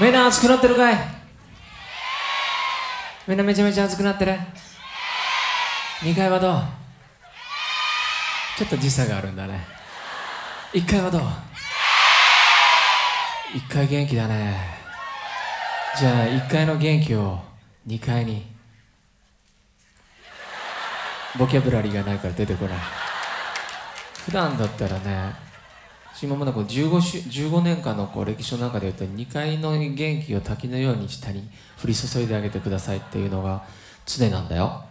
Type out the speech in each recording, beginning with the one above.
みんな熱くなってるかい？みんなめちゃめちゃ熱くなってる？2階はどう？ちょっと時差があるんだね。1階はどう？1階元気だね。じゃあ1階の元気を2階に。ボキャブラリーがないから出てこない。普段だったらね今までこう 15, し15年間のこう歴史の中で言うと2階の元気を滝のように下に降り注いであげてくださいっていうのが常なんだよ。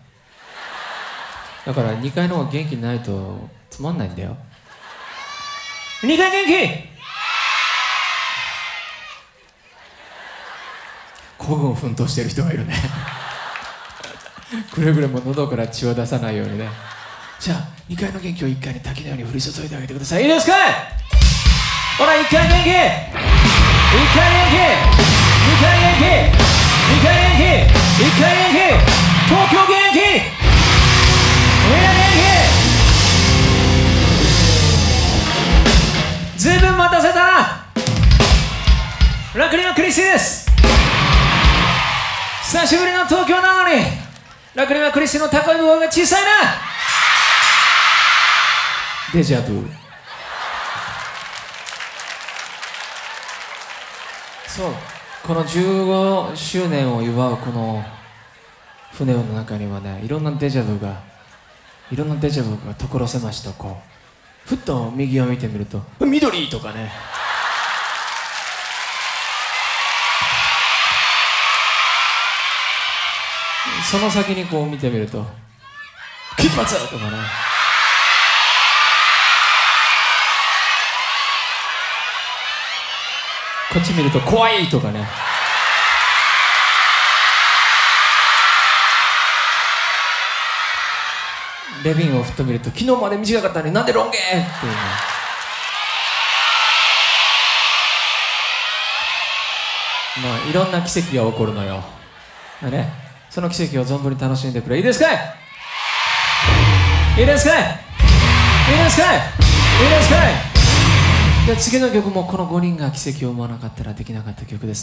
だから2階の方が元気ないとつまんないんだよ。2階元気！孤軍奮闘してる人がいるね。くれぐれも喉から血を出さないようにね。じゃあ2階の元気を1階に滝のように降り注いであげてください。いいですかほら1階元気1階元気2階元気2階元気1階元気東京元気。みんな元気ずいぶん待たせたラクリマクリスです。久しぶりの東京なのに。ラクリマクリスの高い部分が小さいな。デジャブ。そうこの15周年を祝うこの船の中にはねいろんなデジャブがいろんなデジャブが所狭しとこうふっと右を見てみると「緑!」とかねその先にこう見てみると「金髪!」とかねこっち見ると怖いとかね。レビンをふっと見ると昨日まで短かったのになんでロン毛っていうね。まあいろんな奇跡が起こるのよ。ね。その奇跡を存分に楽しんでくれ。いいですかい？いいですかい？いですかいいですかい？次の曲もこの5人が奇跡を生まなかったらできなかった曲です。